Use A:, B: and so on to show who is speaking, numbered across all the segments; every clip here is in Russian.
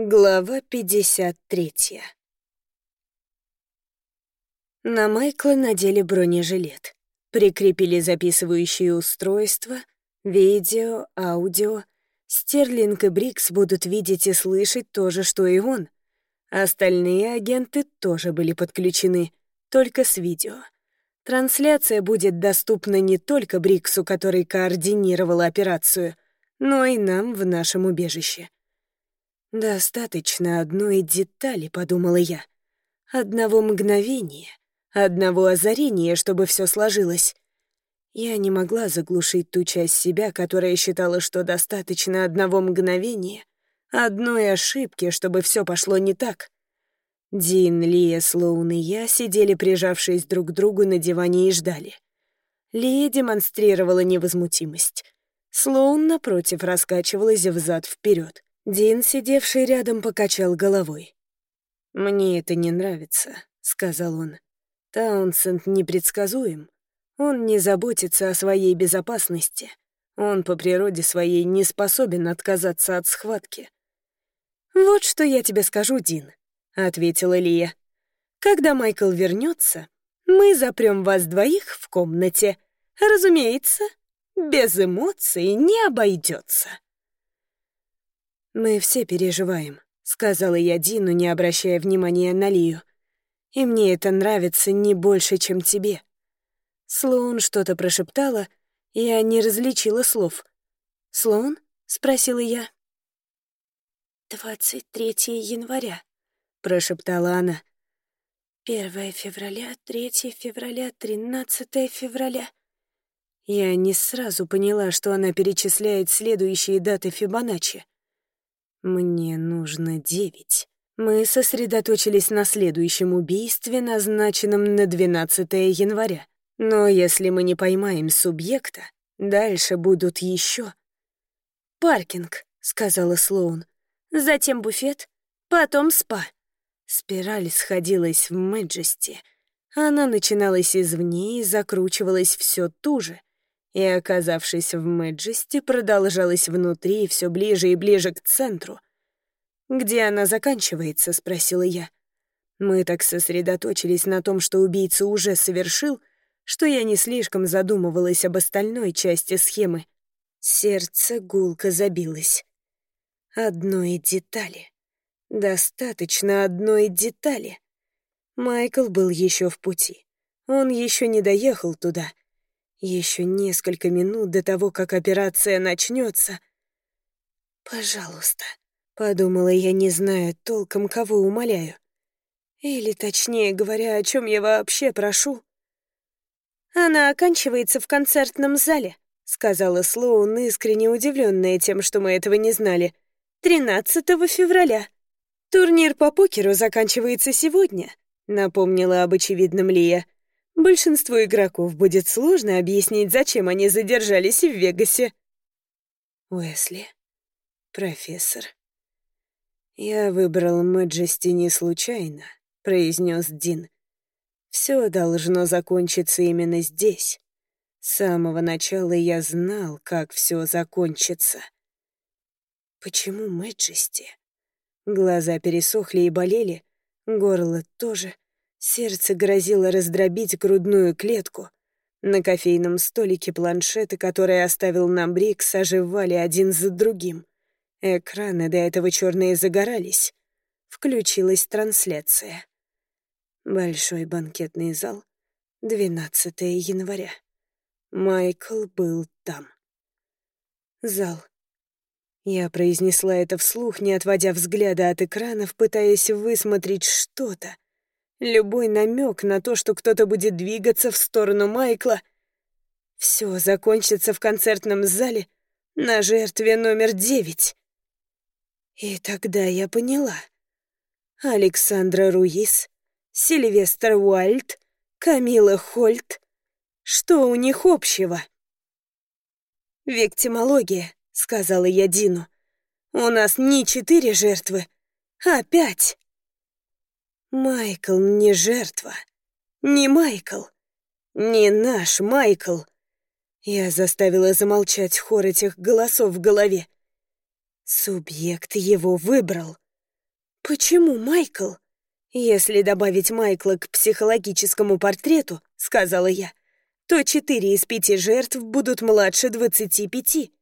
A: Глава 53 На Майкла надели бронежилет. Прикрепили записывающие устройства, видео, аудио. Стерлинг и Брикс будут видеть и слышать то же, что и он. Остальные агенты тоже были подключены, только с видео. Трансляция будет доступна не только Бриксу, который координировал операцию, но и нам в нашем убежище. «Достаточно одной детали», — подумала я. «Одного мгновения, одного озарения, чтобы все сложилось». Я не могла заглушить ту часть себя, которая считала, что достаточно одного мгновения, одной ошибки, чтобы все пошло не так. Дин, Лия, Слоун и я сидели, прижавшись друг к другу на диване и ждали. Лия демонстрировала невозмутимость. Слоун, напротив, раскачивалась взад вперед. Дин, сидевший рядом, покачал головой. «Мне это не нравится», — сказал он. «Таунсенд непредсказуем. Он не заботится о своей безопасности. Он по природе своей не способен отказаться от схватки». «Вот что я тебе скажу, Дин», — ответила Лия. «Когда Майкл вернется, мы запрем вас двоих в комнате. Разумеется, без эмоций не обойдется. «Мы все переживаем», — сказала я Дину, не обращая внимания на Лию. «И мне это нравится не больше, чем тебе». Слоун что-то прошептала, я не различила слов. «Слоун?» — спросила я.
B: «Двадцать третье января», —
A: прошептала она.
B: «Первое февраля, третье февраля, тринадцатое февраля».
A: Я не сразу поняла, что она перечисляет следующие даты Фибоначчи. Мне нужно девять. Мы сосредоточились на следующем убийстве, назначенном на 12 января. Но если мы не поймаем субъекта, дальше будут еще.
B: «Паркинг», — сказала Слоун. «Затем буфет, потом спа».
A: Спираль сходилась в Мэджести. Она начиналась извне и закручивалась все туже, и, оказавшись в Мэджесте, продолжалась внутри все ближе и ближе к центру. «Где она заканчивается?» — спросила я. Мы так сосредоточились на том, что убийца уже совершил, что я не слишком задумывалась об остальной части схемы. Сердце гулко забилось. Одной детали. Достаточно одной детали. Майкл был еще в пути. Он еще не доехал туда — еще несколько минут до того, как операция начнется. «Пожалуйста», — подумала я, не зная толком, кого умоляю. Или, точнее говоря, о чем я вообще прошу.
B: «Она оканчивается в концертном зале», — сказала Слоун, искренне удивленная тем, что мы этого не знали. «13 февраля. Турнир по покеру заканчивается сегодня», — напомнила об очевидном Лия. Большинству игроков будет сложно объяснить, зачем они задержались в Вегасе.
A: Уэсли, профессор. Я выбрал Мэджести не случайно, произнес Дин. Все должно закончиться именно здесь. С самого начала я знал, как все закончится. Почему Мэджести? Глаза пересохли и болели, горло тоже — Сердце грозило раздробить грудную клетку. На кофейном столике планшеты, которые оставил нам Брикс, оживали один за другим. Экраны до этого черные загорались. Включилась трансляция. Большой банкетный зал, 12 января. Майкл был там. Зал. Я произнесла это вслух, не отводя взгляда от экранов, пытаясь высмотреть что-то, Любой намек на то, что кто-то будет двигаться в сторону Майкла, все закончится в концертном зале на жертве номер девять. И тогда я поняла. Александра Руис, Сильвестр Уальд, Камила Хольт. Что у них общего? «Виктимология», — сказала я Дину. «У нас не четыре жертвы, а пять». Майкл не жертва. Не Майкл. Не наш Майкл. Я заставила замолчать хор этих голосов в голове. Субъект его выбрал.
B: «Почему Майкл?» «Если добавить Майкла к психологическому портрету, — сказала я, — то четыре из пяти жертв будут младше двадцати пяти.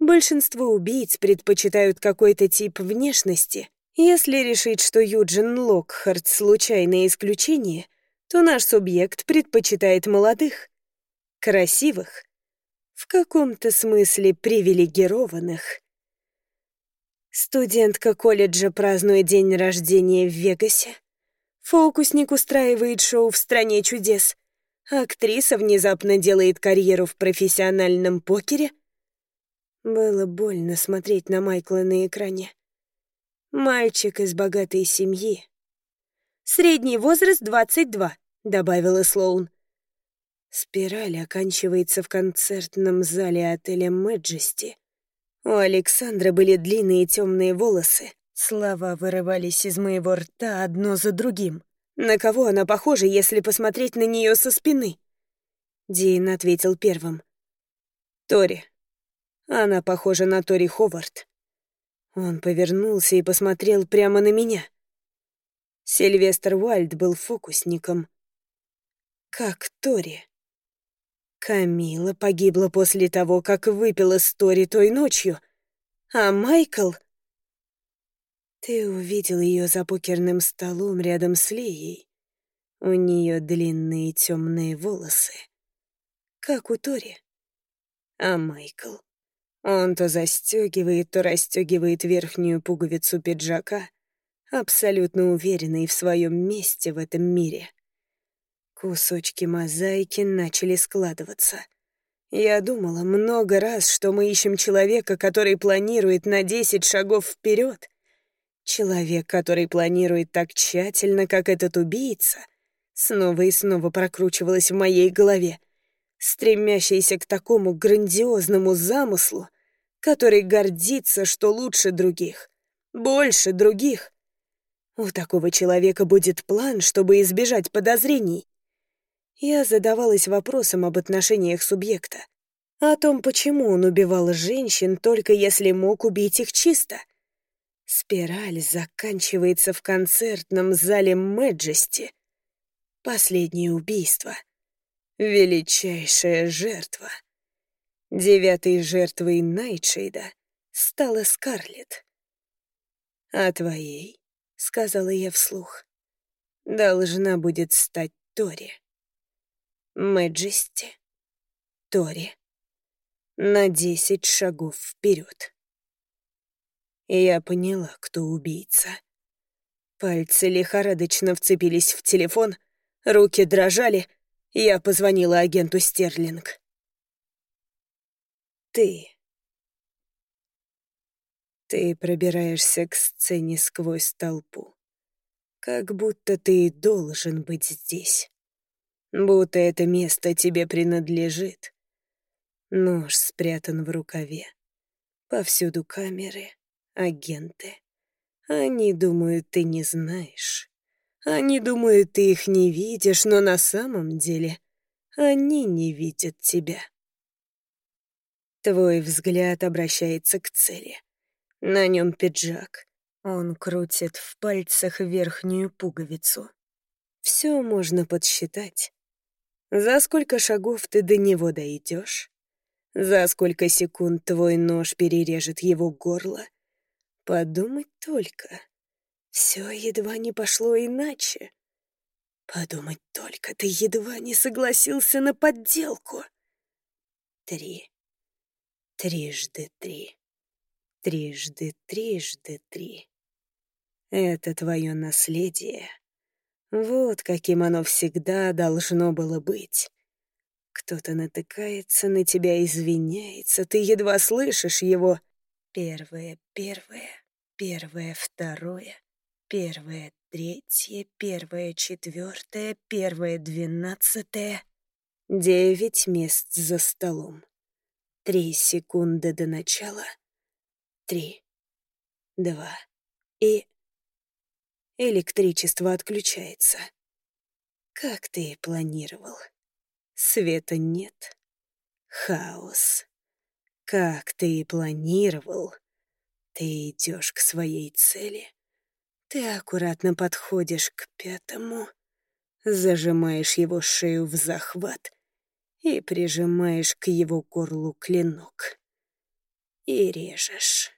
B: Большинство убийц предпочитают какой-то тип внешности. Если решить, что Юджин Локхарт — случайное исключение, то наш субъект предпочитает молодых, красивых, в каком-то смысле привилегированных. Студентка колледжа празднует день рождения в Вегасе. Фокусник устраивает шоу в «Стране чудес». Актриса внезапно делает карьеру в профессиональном покере. Было больно смотреть на Майкла на экране. Мальчик из богатой семьи. «Средний возраст — 22», — добавила Слоун. Спираль оканчивается в концертном зале отеля «Мэджести», у Александра были длинные темные волосы. Слова вырывались из моего рта одно за другим. На кого она похожа, если посмотреть на нее со спины? Дин ответил первым. Тори. Она похожа на Тори Ховард. Он повернулся и посмотрел прямо на меня. Сильвестр Уальд был фокусником. Как Тори. Камила погибла после того, как выпила Стори той ночью. А Майкл... Ты увидел ее за покерным столом рядом с Лией. У нее длинные темные волосы. Как у Тори. А Майкл... Он то застегивает, то расстегивает верхнюю пуговицу пиджака, абсолютно уверенный в своем месте в этом мире. Кусочки мозаики начали складываться. Я думала много раз, что мы ищем человека, который планирует на десять шагов вперед. Человек, который планирует так тщательно, как этот убийца, снова и снова прокручивалось в моей голове, стремящийся к такому грандиозному замыслу, который гордится, что лучше других, больше других. У такого человека будет план, чтобы избежать подозрений. Я задавалась вопросом об отношениях субъекта. О том, почему он убивал женщин, только если мог убить их чисто. Спираль заканчивается в концертном зале Мэджести. Последнее убийство. Величайшая жертва. Девятой жертвой Найтшейда стала Скарлетт. «А твоей, — сказала я вслух, — должна будет стать Тори». Мэджести, Тори. На десять шагов вперед. Я поняла, кто убийца. Пальцы лихорадочно вцепились в телефон, руки дрожали, я позвонила агенту Стерлинг. Ты. Ты пробираешься к сцене сквозь толпу. Как будто ты должен быть здесь будто это место тебе принадлежит. Нож спрятан в рукаве. Повсюду камеры, агенты. Они думают, ты не знаешь. Они думают, ты их не видишь, но на самом деле они не видят тебя. Твой взгляд обращается к цели. На нем пиджак. Он крутит в пальцах верхнюю пуговицу. Все можно подсчитать. За сколько шагов ты до него дойдешь? За сколько секунд твой нож перережет его горло? Подумать только. Все едва не пошло иначе. Подумать только, ты едва не согласился на подделку. Три. Трижды три. Трижды, трижды три. Это твое наследие. Вот каким оно всегда должно было быть. Кто-то натыкается на тебя, извиняется, ты едва слышишь его. Первое, первое, первое, второе, первое, третье, первое, четвертое, первое, двенадцатое. Девять мест за столом. Три секунды до начала. Три, два и электричество отключается. Как ты и планировал. Света нет. Хаос. Как ты и планировал. Ты идешь к своей цели.
A: Ты аккуратно подходишь к пятому, зажимаешь его шею в захват и прижимаешь к его горлу клинок. И режешь.